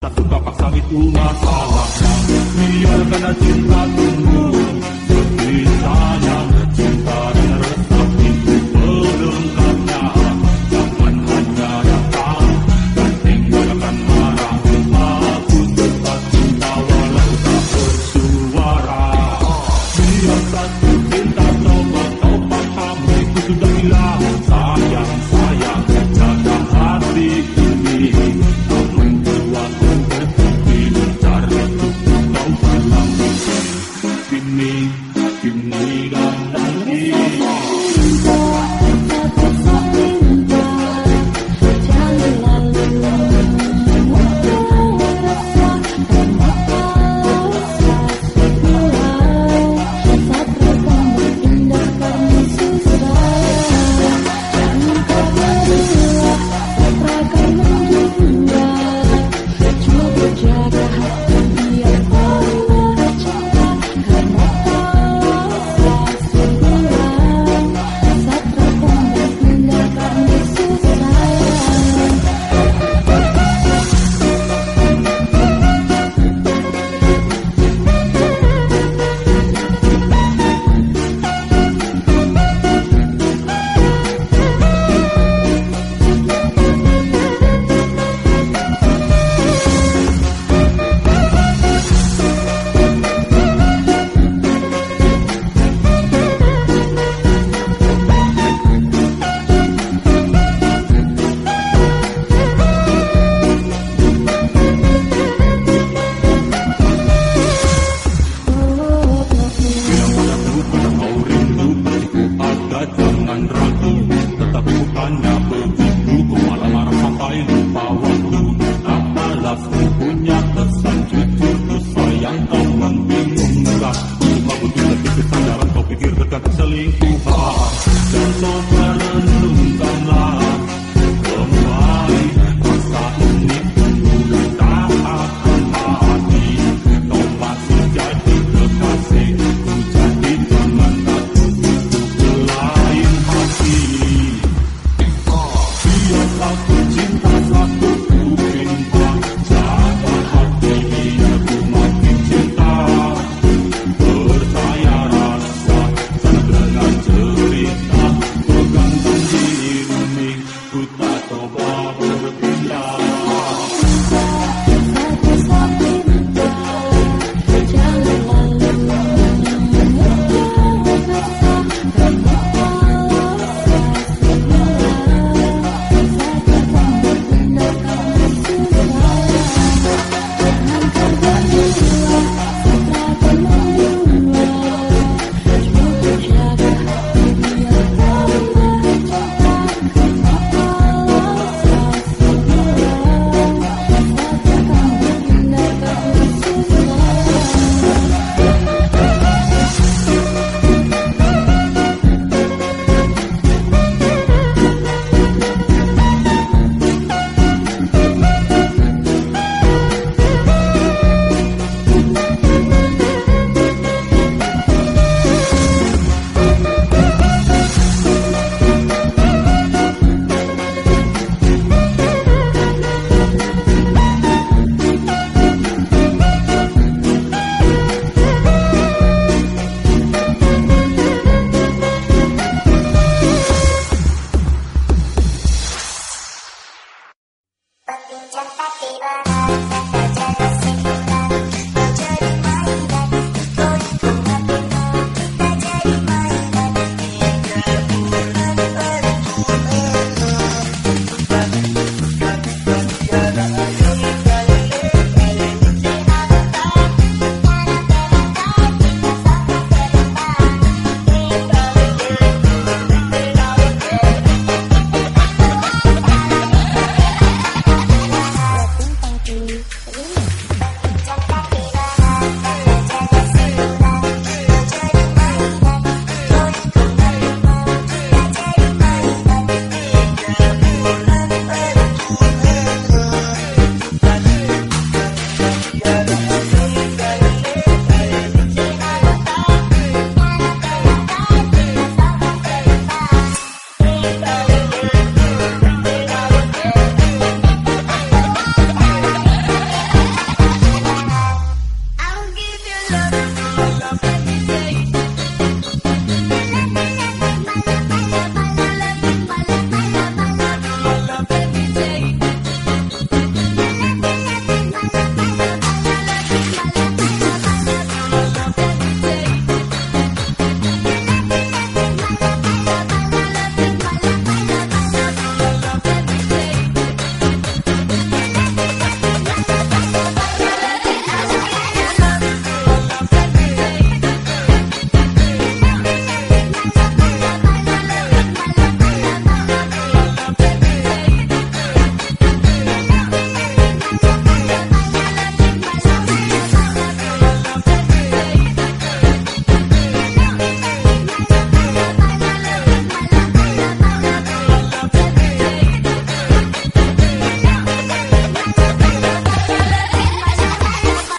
Tak suka paksa itu masalah Biarkan karena cinta tumbuh. tìm mình tìm người đi dan ragu Tetap bukannya begitu. Kepala marah sampai lupa waktu Tak malas punya kesan jujur Sayang kau membingungkan. Cuma butuh lebih kesadaran Kau pikir dekat selingkuhan Dan kau talk